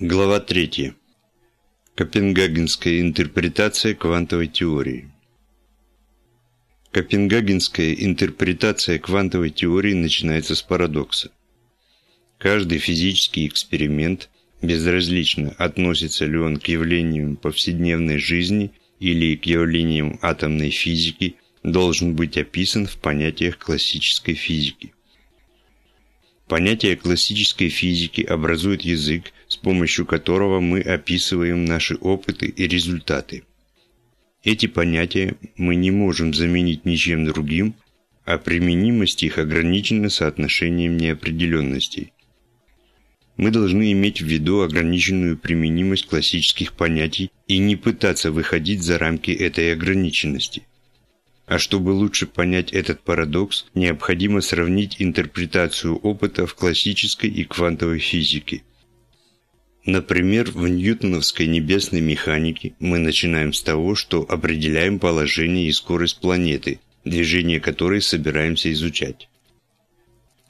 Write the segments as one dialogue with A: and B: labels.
A: Глава 3. Копенгагенская интерпретация квантовой теории. Копенгагенская интерпретация квантовой теории начинается с парадокса. Каждый физический эксперимент, безразлично относится ли он к явлениям повседневной жизни или к явлениям атомной физики, должен быть описан в понятиях классической физики. Понятие классической физики образует язык, с помощью которого мы описываем наши опыты и результаты. Эти понятия мы не можем заменить ничем другим, а применимость их ограничена соотношением неопределенностей. Мы должны иметь в виду ограниченную применимость классических понятий и не пытаться выходить за рамки этой ограниченности. А чтобы лучше понять этот парадокс, необходимо сравнить интерпретацию опыта в классической и квантовой физике. Например, в ньютоновской небесной механике мы начинаем с того, что определяем положение и скорость планеты, движение которой собираемся изучать.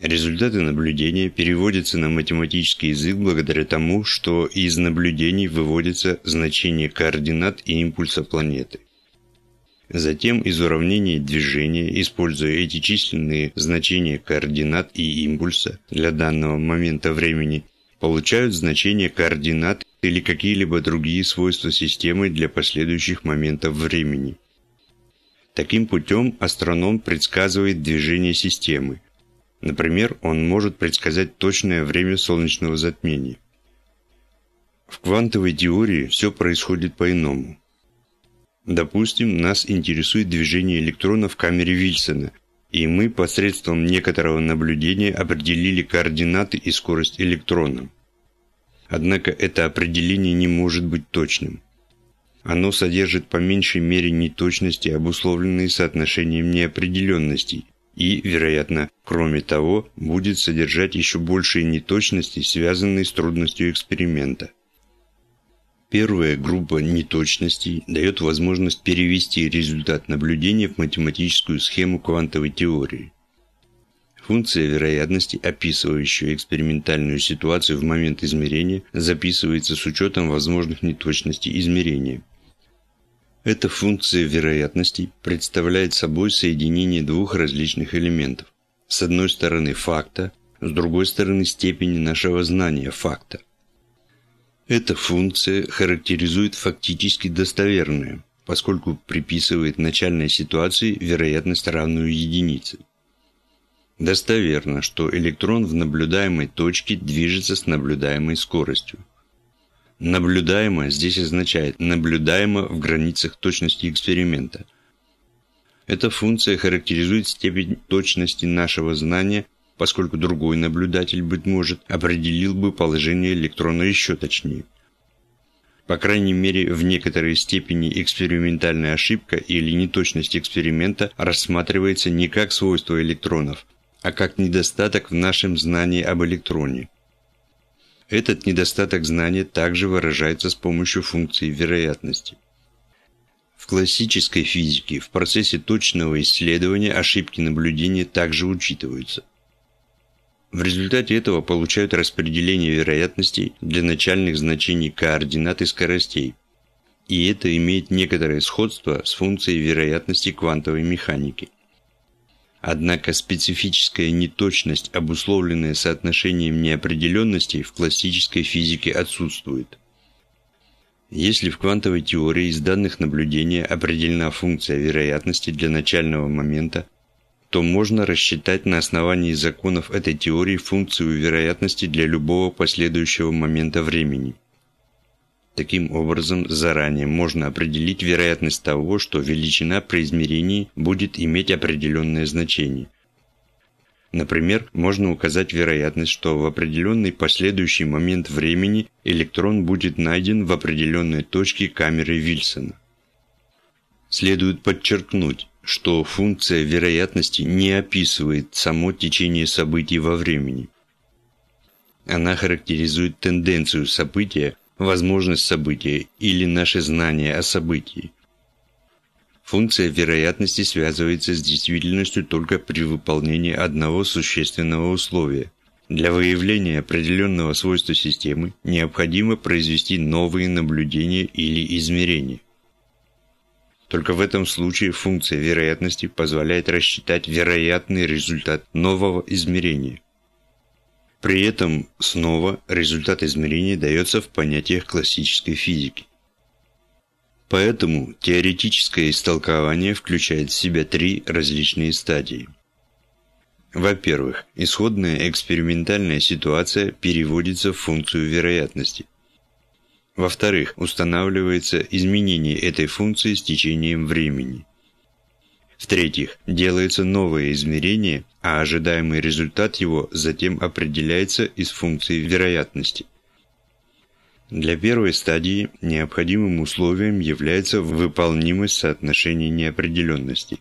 A: Результаты наблюдения переводятся на математический язык благодаря тому, что из наблюдений выводится значение координат и импульса планеты. Затем из уравнений движения, используя эти численные значения координат и импульса для данного момента времени, получают значение координат или какие-либо другие свойства системы для последующих моментов времени. Таким путем астроном предсказывает движение системы. Например, он может предсказать точное время солнечного затмения. В квантовой теории все происходит по-иному. Допустим, нас интересует движение электрона в камере Вильсона, и мы посредством некоторого наблюдения определили координаты и скорость электрона. Однако это определение не может быть точным. Оно содержит по меньшей мере неточности, обусловленные соотношением неопределенностей, и, вероятно, кроме того, будет содержать еще большие неточности, связанные с трудностью эксперимента. Первая группа неточностей дает возможность перевести результат наблюдения в математическую схему квантовой теории. Функция вероятности, описывающая экспериментальную ситуацию в момент измерения, записывается с учетом возможных неточностей измерения. Эта функция вероятности представляет собой соединение двух различных элементов. С одной стороны факта, с другой стороны степени нашего знания факта. Эта функция характеризует фактически достоверную, поскольку приписывает начальной ситуации вероятность равную единице. Достоверно, что электрон в наблюдаемой точке движется с наблюдаемой скоростью. Наблюдаемо здесь означает наблюдаемо в границах точности эксперимента. Эта функция характеризует степень точности нашего знания поскольку другой наблюдатель, быть может, определил бы положение электрона еще точнее. По крайней мере, в некоторой степени экспериментальная ошибка или неточность эксперимента рассматривается не как свойство электронов, а как недостаток в нашем знании об электроне. Этот недостаток знания также выражается с помощью функции вероятности. В классической физике в процессе точного исследования ошибки наблюдения также учитываются. В результате этого получают распределение вероятностей для начальных значений координат и скоростей. И это имеет некоторое сходство с функцией вероятности квантовой механики. Однако специфическая неточность, обусловленная соотношением неопределенностей в классической физике отсутствует. Если в квантовой теории из данных наблюдения определена функция вероятности для начального момента, то можно рассчитать на основании законов этой теории функцию вероятности для любого последующего момента времени. Таким образом, заранее можно определить вероятность того, что величина при измерении будет иметь определенное значение. Например, можно указать вероятность, что в определенный последующий момент времени электрон будет найден в определенной точке камеры Вильсона. Следует подчеркнуть, что функция вероятности не описывает само течение событий во времени. Она характеризует тенденцию события, возможность события или наше знание о событии. Функция вероятности связывается с действительностью только при выполнении одного существенного условия. Для выявления определенного свойства системы необходимо произвести новые наблюдения или измерения. Только в этом случае функция вероятности позволяет рассчитать вероятный результат нового измерения. При этом снова результат измерения дается в понятиях классической физики. Поэтому теоретическое истолкование включает в себя три различные стадии – во-первых, исходная экспериментальная ситуация переводится в функцию вероятности. Во-вторых, устанавливается изменение этой функции с течением времени. В-третьих, делается новое измерение, а ожидаемый результат его затем определяется из функции вероятности. Для первой стадии необходимым условием является выполнимость соотношения неопределенности.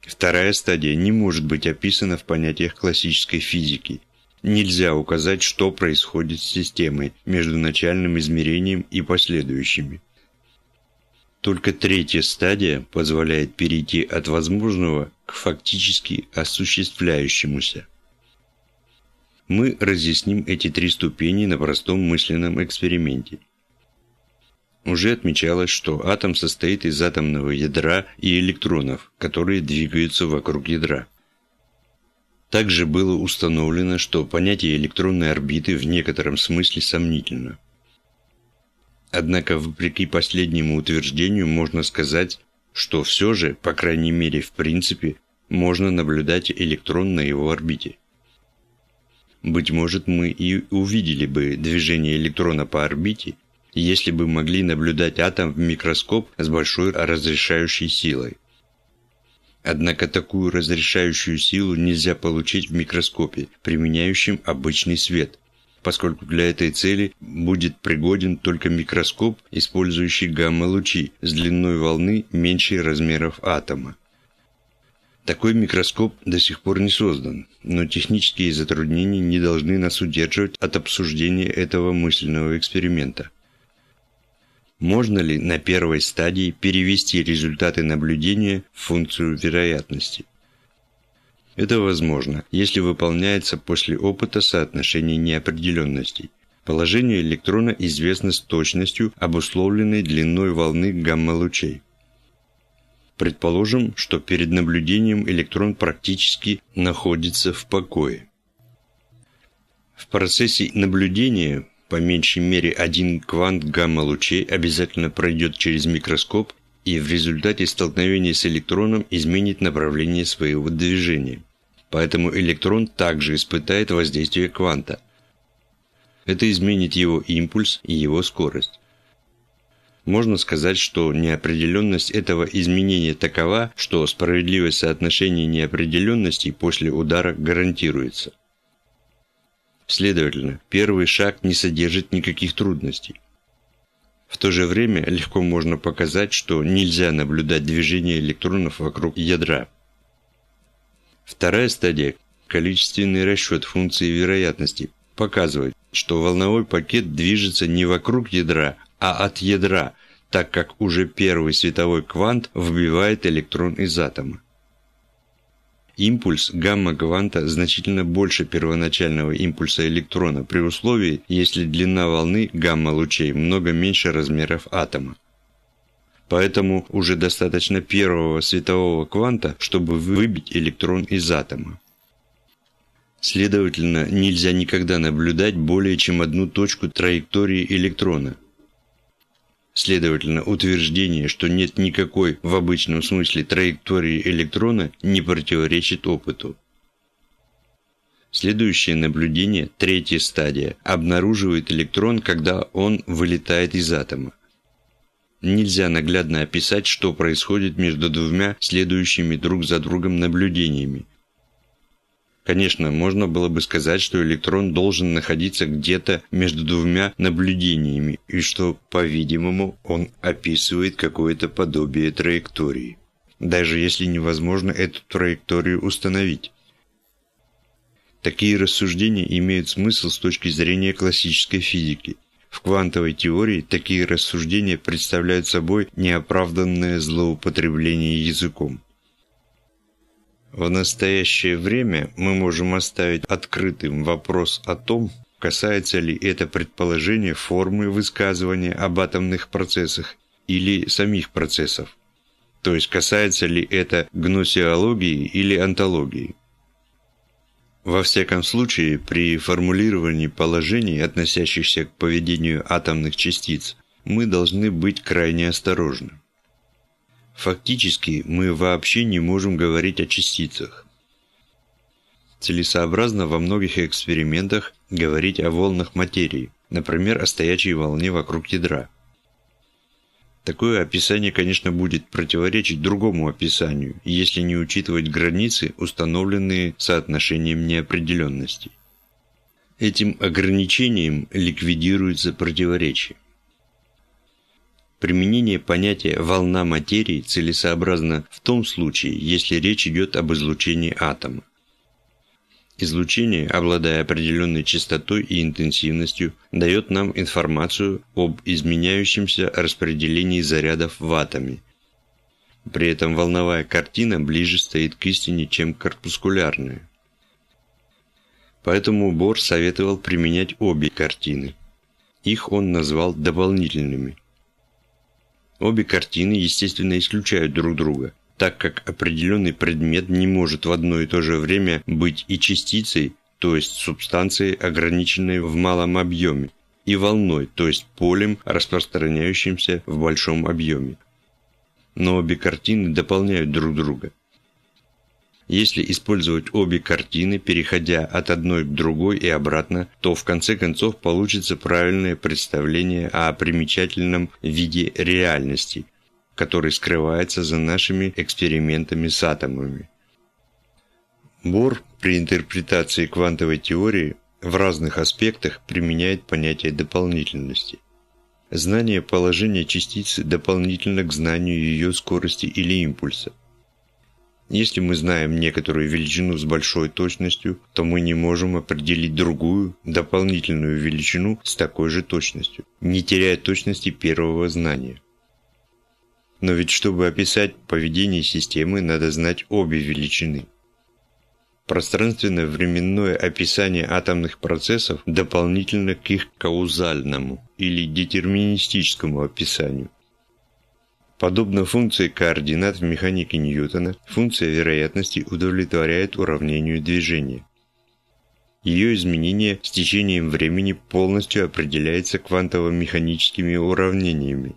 A: Вторая стадия не может быть описана в понятиях классической физики. Нельзя указать, что происходит с системой между начальным измерением и последующими. Только третья стадия позволяет перейти от возможного к фактически осуществляющемуся. Мы разъясним эти три ступени на простом мысленном эксперименте. Уже отмечалось, что атом состоит из атомного ядра и электронов, которые двигаются вокруг ядра. Также было установлено, что понятие электронной орбиты в некотором смысле сомнительно. Однако, вопреки последнему утверждению, можно сказать, что все же, по крайней мере в принципе, можно наблюдать электрон на его орбите. Быть может, мы и увидели бы движение электрона по орбите, если бы могли наблюдать атом в микроскоп с большой разрешающей силой. Однако такую разрешающую силу нельзя получить в микроскопе, применяющем обычный свет, поскольку для этой цели будет пригоден только микроскоп, использующий гамма-лучи с длиной волны меньше размеров атома. Такой микроскоп до сих пор не создан, но технические затруднения не должны нас удерживать от обсуждения этого мысленного эксперимента. Можно ли на первой стадии перевести результаты наблюдения в функцию вероятности? Это возможно, если выполняется после опыта соотношение неопределенностей. Положение электрона известно с точностью, обусловленной длиной волны гамма-лучей. Предположим, что перед наблюдением электрон практически находится в покое. В процессе наблюдения по меньшей мере один квант гамма-лучей обязательно пройдет через микроскоп и в результате столкновения с электроном изменит направление своего движения. Поэтому электрон также испытает воздействие кванта. Это изменит его импульс и его скорость. Можно сказать, что неопределенность этого изменения такова, что справедливость соотношения неопределенностей после удара гарантируется. Следовательно, первый шаг не содержит никаких трудностей. В то же время легко можно показать, что нельзя наблюдать движение электронов вокруг ядра. Вторая стадия – количественный расчет функции вероятности – показывает, что волновой пакет движется не вокруг ядра, а от ядра, так как уже первый световой квант вбивает электрон из атома. Импульс гамма-кванта значительно больше первоначального импульса электрона при условии, если длина волны гамма-лучей много меньше размеров атома. Поэтому уже достаточно первого светового кванта, чтобы выбить электрон из атома. Следовательно, нельзя никогда наблюдать более чем одну точку траектории электрона – Следовательно, утверждение, что нет никакой в обычном смысле траектории электрона, не противоречит опыту. Следующее наблюдение, третья стадия, обнаруживает электрон, когда он вылетает из атома. Нельзя наглядно описать, что происходит между двумя следующими друг за другом наблюдениями, Конечно, можно было бы сказать, что электрон должен находиться где-то между двумя наблюдениями, и что, по-видимому, он описывает какое-то подобие траектории, даже если невозможно эту траекторию установить. Такие рассуждения имеют смысл с точки зрения классической физики. В квантовой теории такие рассуждения представляют собой неоправданное злоупотребление языком. В настоящее время мы можем оставить открытым вопрос о том, касается ли это предположение формы высказывания об атомных процессах или самих процессов. То есть касается ли это гносеологии или онтологии. Во всяком случае, при формулировании положений, относящихся к поведению атомных частиц, мы должны быть крайне осторожны. Фактически, мы вообще не можем говорить о частицах. Целесообразно во многих экспериментах говорить о волнах материи, например, о стоячей волне вокруг ядра. Такое описание, конечно, будет противоречить другому описанию, если не учитывать границы, установленные соотношением неопределенности. Этим ограничением ликвидируется противоречие. Применение понятия «волна материи» целесообразно в том случае, если речь идет об излучении атома. Излучение, обладая определенной частотой и интенсивностью, дает нам информацию об изменяющемся распределении зарядов в атоме. При этом волновая картина ближе стоит к истине, чем корпускулярная. Поэтому Бор советовал применять обе картины. Их он назвал дополнительными. Обе картины, естественно, исключают друг друга – так как определенный предмет не может в одно и то же время быть и частицей, то есть субстанцией, ограниченной в малом объеме, и волной, то есть полем, распространяющимся в большом объеме. Но обе картины дополняют друг друга. Если использовать обе картины, переходя от одной к другой и обратно, то в конце концов получится правильное представление о примечательном виде реальности, который скрывается за нашими экспериментами с атомами. Бор при интерпретации квантовой теории в разных аспектах применяет понятие дополнительности. Знание положения частицы дополнительно к знанию ее скорости или импульса. Если мы знаем некоторую величину с большой точностью, то мы не можем определить другую, дополнительную величину с такой же точностью, не теряя точности первого знания. Но ведь чтобы описать поведение системы, надо знать обе величины. Пространственно-временное описание атомных процессов дополнительно к их каузальному или детерминистическому описанию. Подобно функции координат в механике Ньютона, функция вероятности удовлетворяет уравнению движения. Ее изменение с течением времени полностью определяется квантово-механическими уравнениями,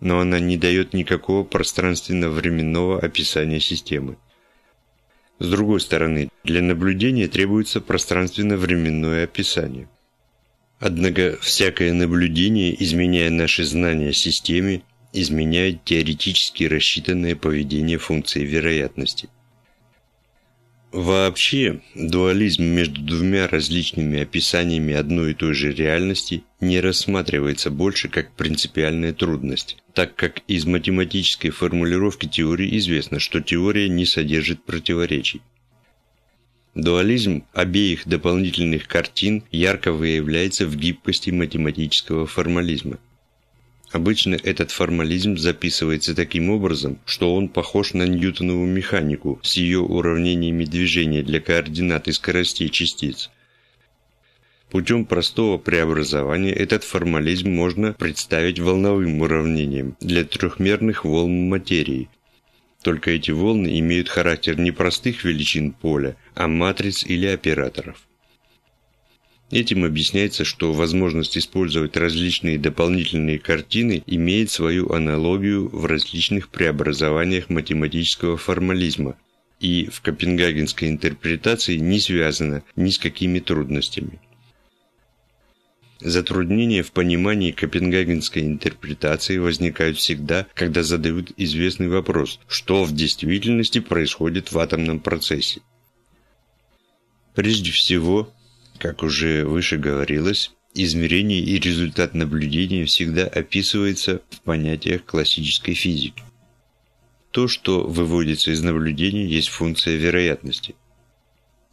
A: но она не дает никакого пространственно-временного описания системы. С другой стороны, для наблюдения требуется пространственно-временное описание. Однако всякое наблюдение, изменяя наши знания о системе, изменяет теоретически рассчитанное поведение функции вероятности – Вообще, дуализм между двумя различными описаниями одной и той же реальности не рассматривается больше как принципиальная трудность, так как из математической формулировки теории известно, что теория не содержит противоречий. Дуализм обеих дополнительных картин ярко выявляется в гибкости математического формализма – Обычно этот формализм записывается таким образом, что он похож на ньютонову механику с ее уравнениями движения для координат и скоростей частиц. Путем простого преобразования этот формализм можно представить волновым уравнением для трехмерных волн материи. Только эти волны имеют характер не простых величин поля, а матриц или операторов. Этим объясняется, что возможность использовать различные дополнительные картины имеет свою аналогию в различных преобразованиях математического формализма и в копенгагенской интерпретации не связана ни с какими трудностями. Затруднения в понимании копенгагенской интерпретации возникают всегда, когда задают известный вопрос, что в действительности происходит в атомном процессе. Прежде всего, как уже выше говорилось, измерение и результат наблюдения всегда описывается в понятиях классической физики. То, что выводится из наблюдения, есть функция вероятности.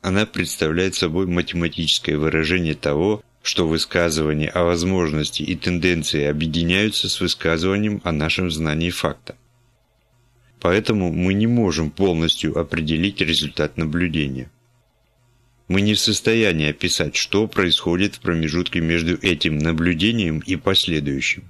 A: Она представляет собой математическое выражение того, что высказывания о возможности и тенденции объединяются с высказыванием о нашем знании факта. Поэтому мы не можем полностью определить результат наблюдения. Мы не в состоянии описать, что происходит в промежутке между этим наблюдением и последующим.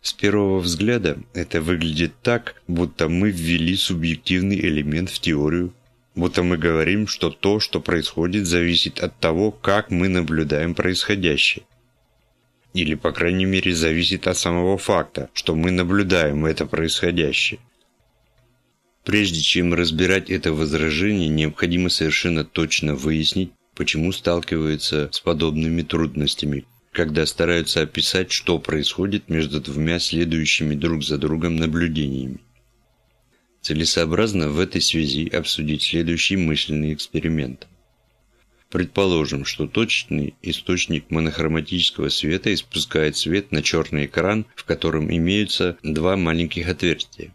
A: С первого взгляда это выглядит так, будто мы ввели субъективный элемент в теорию, будто мы говорим, что то, что происходит, зависит от того, как мы наблюдаем происходящее. Или, по крайней мере, зависит от самого факта, что мы наблюдаем это происходящее. Прежде чем разбирать это возражение, необходимо совершенно точно выяснить, почему сталкиваются с подобными трудностями, когда стараются описать, что происходит между двумя следующими друг за другом наблюдениями. Целесообразно в этой связи обсудить следующий мысленный эксперимент. Предположим, что точный источник монохроматического света испускает свет на черный экран, в котором имеются два маленьких отверстия.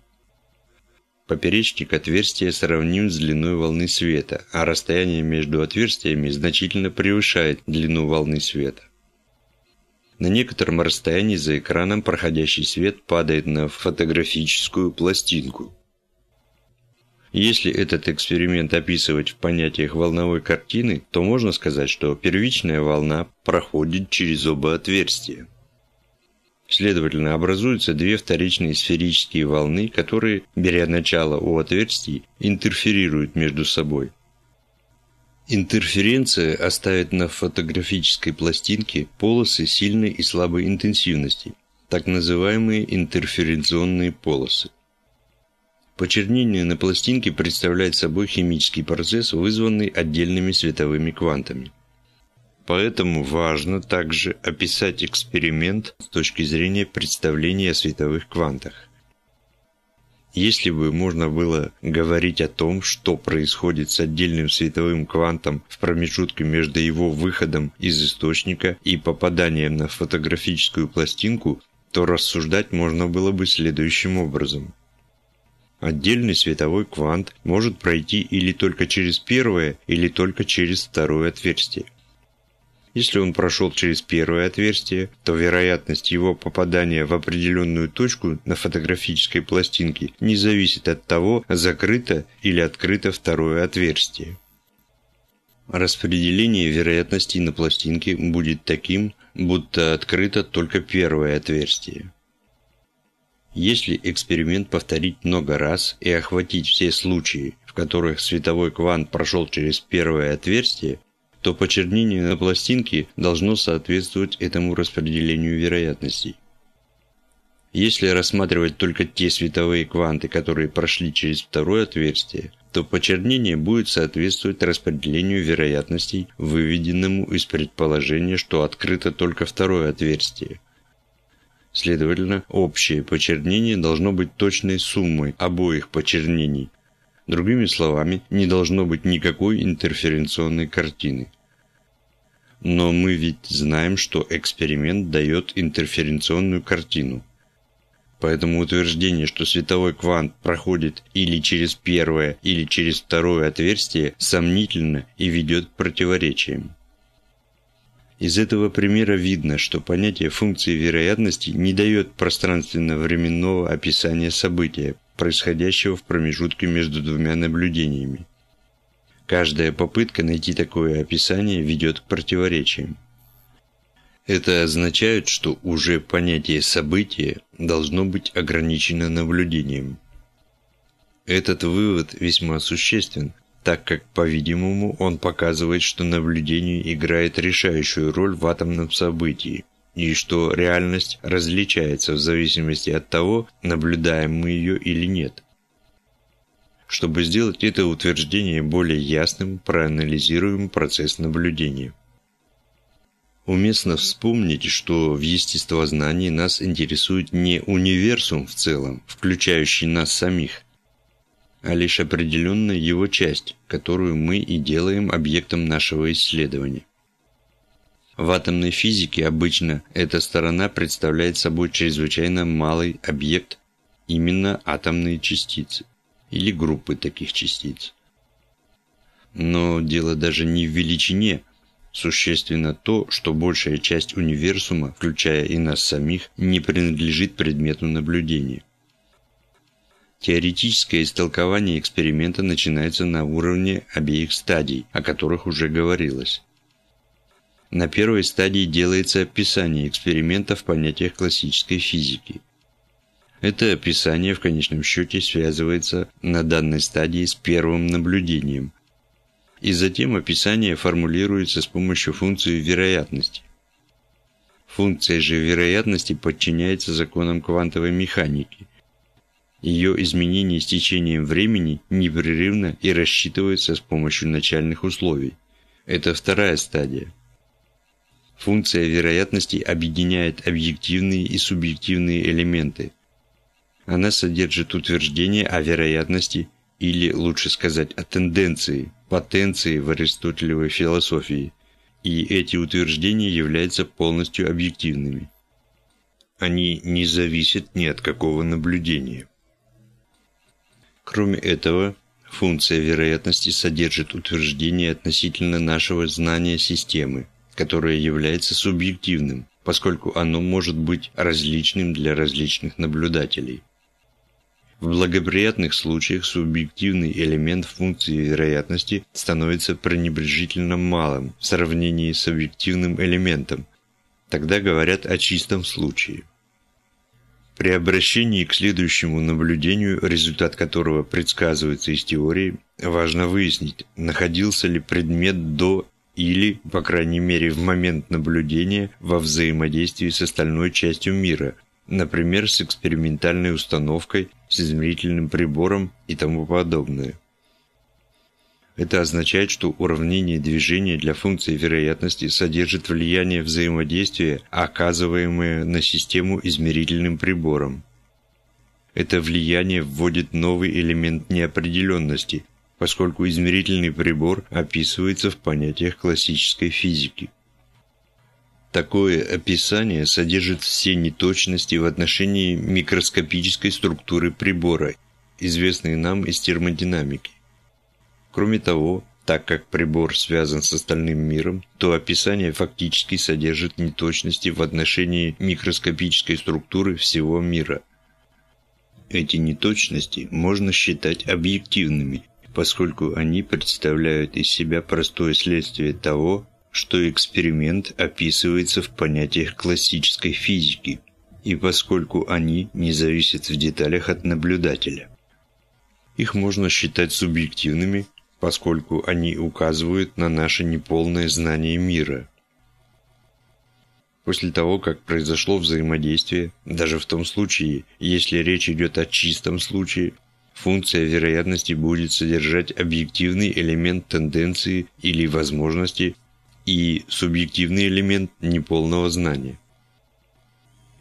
A: Поперечник отверстия сравним с длиной волны света, а расстояние между отверстиями значительно превышает длину волны света. На некотором расстоянии за экраном проходящий свет падает на фотографическую пластинку. Если этот эксперимент описывать в понятиях волновой картины, то можно сказать, что первичная волна проходит через оба отверстия. Следовательно, образуются две вторичные сферические волны, которые, беря начало у отверстий, интерферируют между собой. Интерференция оставит на фотографической пластинке полосы сильной и слабой интенсивности, так называемые интерференционные полосы. Почернение на пластинке представляет собой химический процесс, вызванный отдельными световыми квантами. Поэтому важно также описать эксперимент с точки зрения представления о световых квантах. Если бы можно было говорить о том, что происходит с отдельным световым квантом в промежутке между его выходом из источника и попаданием на фотографическую пластинку, то рассуждать можно было бы следующим образом. Отдельный световой квант может пройти или только через первое, или только через второе отверстие. Если он прошел через первое отверстие, то вероятность его попадания в определенную точку на фотографической пластинке не зависит от того, закрыто или открыто второе отверстие. Распределение вероятностей на пластинке будет таким, будто открыто только первое отверстие. Если эксперимент повторить много раз и охватить все случаи, в которых световой квант прошел через первое отверстие, то почернение на пластинке должно соответствовать этому распределению вероятностей. Если рассматривать только те световые кванты, которые прошли через второе отверстие, то почернение будет соответствовать распределению вероятностей, выведенному из предположения, что открыто только второе отверстие. Следовательно, общее почернение должно быть точной суммой обоих почернений – Другими словами, не должно быть никакой интерференционной картины. Но мы ведь знаем, что эксперимент дает интерференционную картину. Поэтому утверждение, что световой квант проходит или через первое, или через второе отверстие, сомнительно и ведет к противоречиям. Из этого примера видно, что понятие функции вероятности не дает пространственно-временного описания события, происходящего в промежутке между двумя наблюдениями. Каждая попытка найти такое описание ведет к противоречиям. Это означает, что уже понятие события должно быть ограничено наблюдением. Этот вывод весьма существен, так как, по-видимому, он показывает, что наблюдение играет решающую роль в атомном событии, и что реальность различается в зависимости от того, наблюдаем мы ее или нет. Чтобы сделать это утверждение более ясным, проанализируем процесс наблюдения. Уместно вспомнить, что в естествознании нас интересует не универсум в целом, включающий нас самих, а лишь определенная его часть, которую мы и делаем объектом нашего исследования. В атомной физике обычно эта сторона представляет собой чрезвычайно малый объект, именно атомные частицы или группы таких частиц. Но дело даже не в величине, существенно то, что большая часть универсума, включая и нас самих, не принадлежит предмету наблюдения. Теоретическое истолкование эксперимента начинается на уровне обеих стадий, о которых уже говорилось. На первой стадии делается описание эксперимента в понятиях классической физики. Это описание в конечном счете связывается на данной стадии с первым наблюдением, и затем описание формулируется с помощью функции вероятности. Функция же вероятности подчиняется законам квантовой механики, ее изменения с течением времени непрерывно и рассчитываются с помощью начальных условий. Это вторая стадия. Функция вероятности объединяет объективные и субъективные элементы. Она содержит утверждение о вероятности или, лучше сказать, о тенденции, потенции в аристотелевой философии, и эти утверждения являются полностью объективными. Они не зависят ни от какого наблюдения. Кроме этого, функция вероятности содержит утверждение относительно нашего знания системы, которое является субъективным, поскольку оно может быть различным для различных наблюдателей. В благоприятных случаях субъективный элемент функции вероятности становится пренебрежительно малым в сравнении с объективным элементом. Тогда говорят о чистом случае. При обращении к следующему наблюдению, результат которого предсказывается из теории, важно выяснить, находился ли предмет до или, по крайней мере, в момент наблюдения во взаимодействии с остальной частью мира, например, с экспериментальной установкой, с измерительным прибором и тому подобное. Это означает, что уравнение движения для функции вероятности содержит влияние взаимодействия, оказываемое на систему измерительным прибором. Это влияние вводит новый элемент неопределенности, поскольку измерительный прибор описывается в понятиях классической физики. Такое описание содержит все неточности в отношении микроскопической структуры прибора, известные нам из термодинамики. Кроме того, так как прибор связан с остальным миром, то описание фактически содержит неточности в отношении микроскопической структуры всего мира. Эти неточности можно считать объективными, поскольку они представляют из себя простое следствие того, что эксперимент описывается в понятиях классической физики, и поскольку они не зависят в деталях от наблюдателя. Их можно считать субъективными, поскольку они указывают на наше неполное знание мира. После того, как произошло взаимодействие, даже в том случае, если речь идет о чистом случае, функция вероятности будет содержать объективный элемент тенденции или возможности и субъективный элемент неполного знания.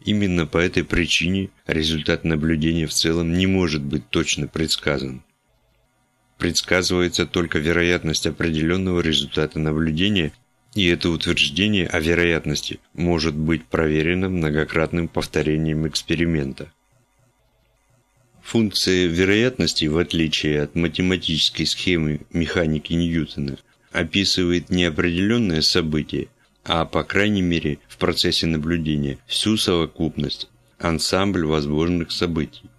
A: Именно по этой причине результат наблюдения в целом не может быть точно предсказан предсказывается только вероятность определенного результата наблюдения, и это утверждение о вероятности может быть проверено многократным повторением эксперимента. Функция вероятности, в отличие от математической схемы механики Ньютона, описывает не определенное событие, а, по крайней мере, в процессе наблюдения, всю совокупность, ансамбль возможных событий.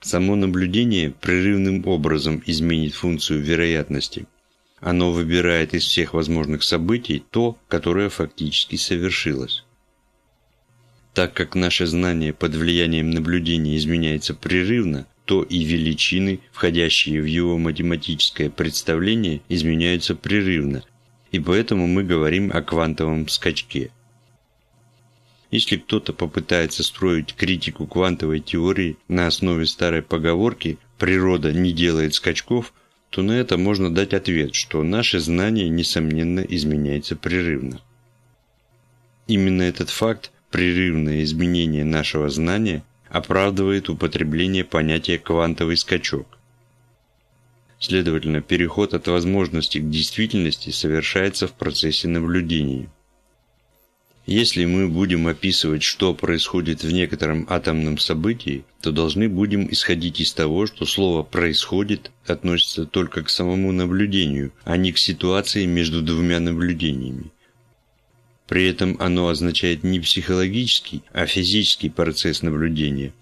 A: Само наблюдение прерывным образом изменит функцию вероятности. Оно выбирает из всех возможных событий то, которое фактически совершилось. Так как наше знание под влиянием наблюдения изменяется прерывно, то и величины, входящие в его математическое представление, изменяются прерывно, и поэтому мы говорим о квантовом скачке – если кто-то попытается строить критику квантовой теории на основе старой поговорки «природа не делает скачков», то на это можно дать ответ, что наше знание, несомненно, изменяется прерывно. Именно этот факт, прерывное изменение нашего знания, оправдывает употребление понятия «квантовый скачок». Следовательно, переход от возможности к действительности совершается в процессе наблюдения. Если мы будем описывать, что происходит в некотором атомном событии, то должны будем исходить из того, что слово «происходит» относится только к самому наблюдению, а не к ситуации между двумя наблюдениями. При этом оно означает не психологический, а физический процесс наблюдения.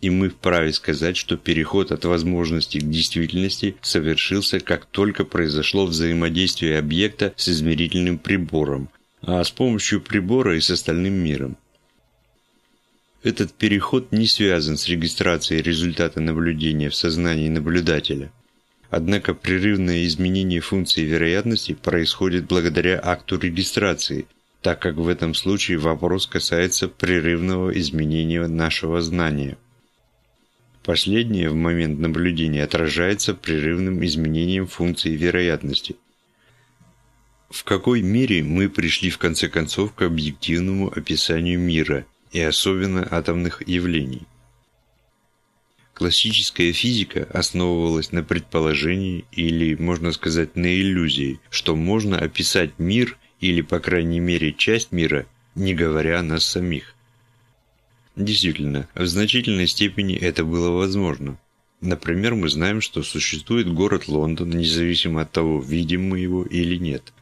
A: и мы вправе сказать, что переход от возможности к действительности совершился, как только произошло взаимодействие объекта с измерительным прибором, а с помощью прибора и с остальным миром. Этот переход не связан с регистрацией результата наблюдения в сознании наблюдателя. Однако прерывное изменение функции вероятности происходит благодаря акту регистрации, так как в этом случае вопрос касается прерывного изменения нашего знания. Последнее в момент наблюдения отражается прерывным изменением функции вероятности. В какой мере мы пришли в конце концов к объективному описанию мира и особенно атомных явлений? Классическая физика основывалась на предположении или, можно сказать, на иллюзии, что можно описать мир или, по крайней мере, часть мира, не говоря о нас самих. Действительно, в значительной степени это было возможно. Например, мы знаем, что существует город Лондон, независимо от того, видим мы его или нет.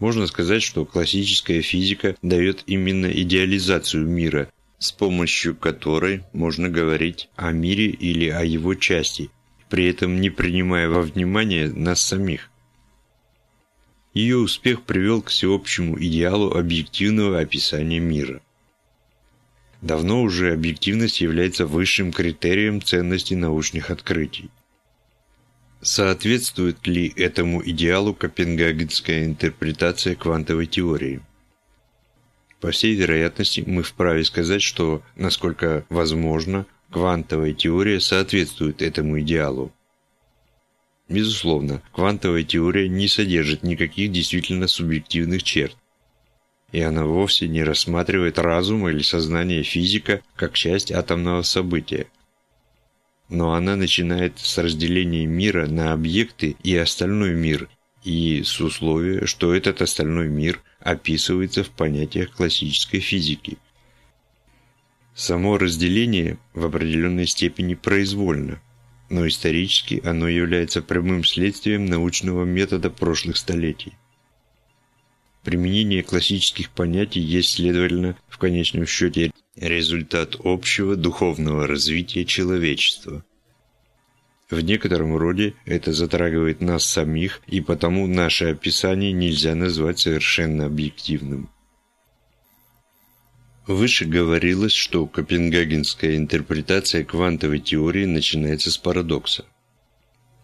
A: Можно сказать, что классическая физика дает именно идеализацию мира, с помощью которой можно говорить о мире или о его части, при этом не принимая во внимание нас самих. Ее успех привел к всеобщему идеалу объективного описания мира. Давно уже объективность является высшим критерием ценности научных открытий. Соответствует ли этому идеалу копенгагенская интерпретация квантовой теории? По всей вероятности, мы вправе сказать, что, насколько возможно, квантовая теория соответствует этому идеалу. Безусловно, квантовая теория не содержит никаких действительно субъективных черт, и она вовсе не рассматривает разум или сознание физика как часть атомного события. Но она начинает с разделения мира на объекты и остальной мир, и с условия, что этот остальной мир описывается в понятиях классической физики. Само разделение в определенной степени произвольно, но исторически оно является прямым следствием научного метода прошлых столетий. Применение классических понятий есть, следовательно, в конечном счете результат общего духовного развития человечества. В некотором роде это затрагивает нас самих, и потому наше описание нельзя назвать совершенно объективным. Выше говорилось, что копенгагенская интерпретация квантовой теории начинается с парадокса.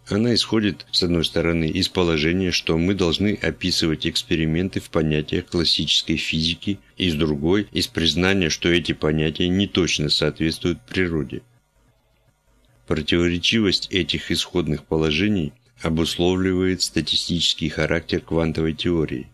A: Она исходит, с одной стороны, из положения, что мы должны описывать эксперименты в понятиях классической физики, и с другой – из признания, что эти понятия не точно соответствуют природе. Противоречивость этих исходных положений обусловливает статистический характер квантовой теории.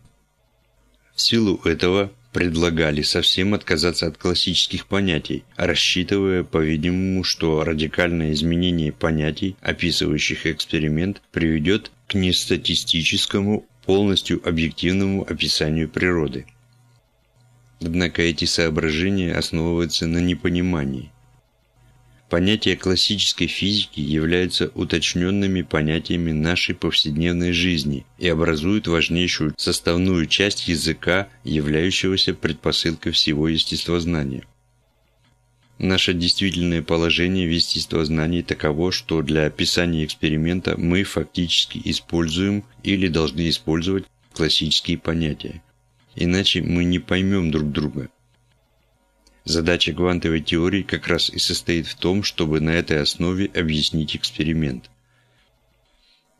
A: В силу этого предлагали совсем отказаться от классических понятий, рассчитывая, по-видимому, что радикальное изменение понятий, описывающих эксперимент, приведет к нестатистическому, полностью объективному описанию природы. Однако эти соображения основываются на непонимании – Понятия классической физики являются уточненными понятиями нашей повседневной жизни и образуют важнейшую составную часть языка, являющегося предпосылкой всего естествознания. Наше действительное положение в естествознании таково, что для описания эксперимента мы фактически используем или должны использовать классические понятия. Иначе мы не поймем друг друга – Задача квантовой теории как раз и состоит в том, чтобы на этой основе объяснить эксперимент.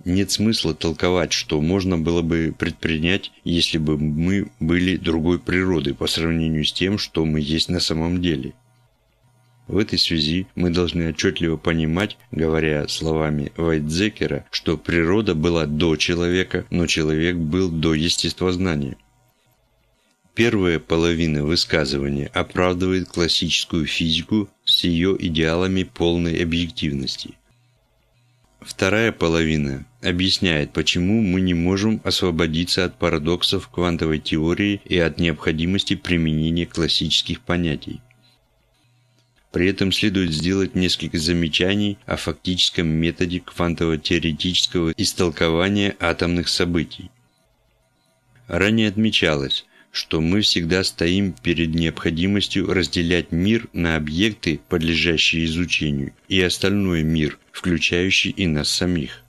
A: Нет смысла толковать, что можно было бы предпринять, если бы мы были другой природы по сравнению с тем, что мы есть на самом деле. В этой связи мы должны отчетливо понимать, говоря словами Вайтзекера, что природа была до человека, но человек был до естествознания. Первая половина высказывания оправдывает классическую физику с ее идеалами полной объективности. Вторая половина объясняет, почему мы не можем освободиться от парадоксов квантовой теории и от необходимости применения классических понятий. При этом следует сделать несколько замечаний о фактическом методе квантово-теоретического истолкования атомных событий. Ранее отмечалось, что мы всегда стоим перед необходимостью разделять мир на объекты, подлежащие изучению, и остальной мир, включающий и нас самих.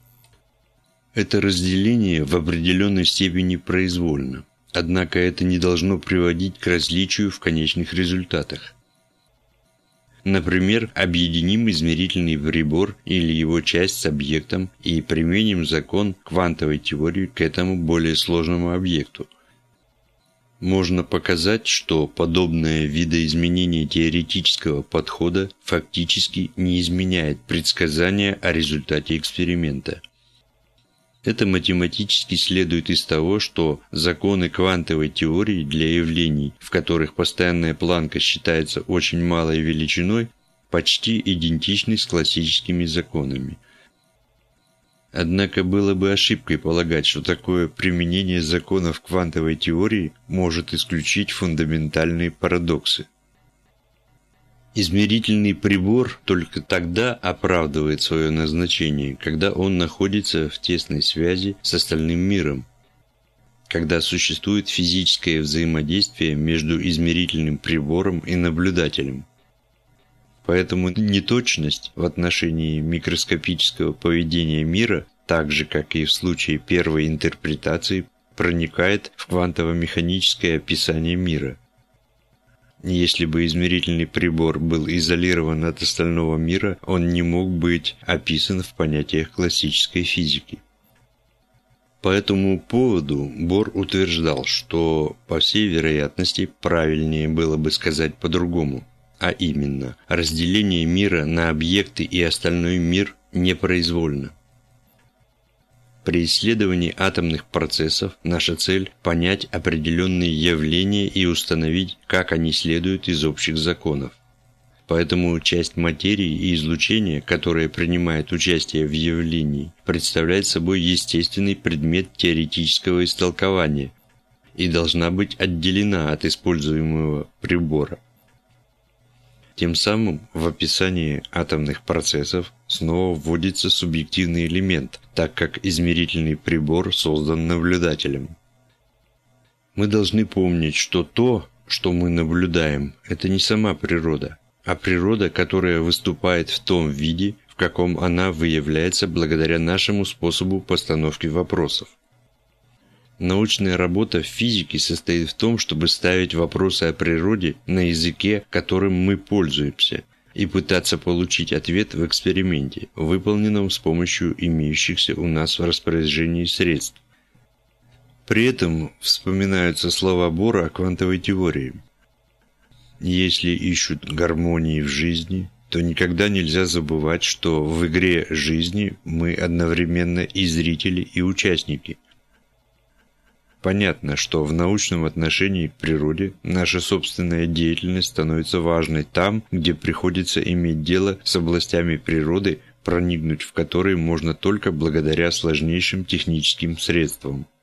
A: Это разделение в определенной степени произвольно, однако это не должно приводить к различию в конечных результатах. Например, объединим измерительный прибор или его часть с объектом и применим закон квантовой теории к этому более сложному объекту. Можно показать, что подобное видоизменение теоретического подхода фактически не изменяет предсказания о результате эксперимента. Это математически следует из того, что законы квантовой теории для явлений, в которых постоянная планка считается очень малой величиной, почти идентичны с классическими законами. Однако было бы ошибкой полагать, что такое применение законов квантовой теории может исключить фундаментальные парадоксы. Измерительный прибор только тогда оправдывает свое назначение, когда он находится в тесной связи с остальным миром, когда существует физическое взаимодействие между измерительным прибором и наблюдателем. Поэтому неточность в отношении микроскопического поведения мира, так же как и в случае первой интерпретации, проникает в квантово-механическое описание мира. Если бы измерительный прибор был изолирован от остального мира, он не мог быть описан в понятиях классической физики. По этому поводу Бор утверждал, что, по всей вероятности, правильнее было бы сказать по-другому, а именно, разделение мира на объекты и остальной мир непроизвольно. При исследовании атомных процессов наша цель – понять определенные явления и установить, как они следуют из общих законов. Поэтому часть материи и излучения, которая принимает участие в явлении, представляет собой естественный предмет теоретического истолкования и должна быть отделена от используемого прибора. Тем самым в описании атомных процессов снова вводится субъективный элемент, так как измерительный прибор создан наблюдателем. Мы должны помнить, что то, что мы наблюдаем, это не сама природа, а природа, которая выступает в том виде, в каком она выявляется благодаря нашему способу постановки вопросов. Научная работа в физике состоит в том, чтобы ставить вопросы о природе на языке, которым мы пользуемся, и пытаться получить ответ в эксперименте, выполненном с помощью имеющихся у нас в распоряжении средств. При этом вспоминаются слова Бора о квантовой теории. Если ищут гармонии в жизни, то никогда нельзя забывать, что в игре жизни мы одновременно и зрители, и участники – Понятно, что в научном отношении к природе наша собственная деятельность становится важной там, где приходится иметь дело с областями природы, проникнуть в которые можно только благодаря сложнейшим техническим средствам –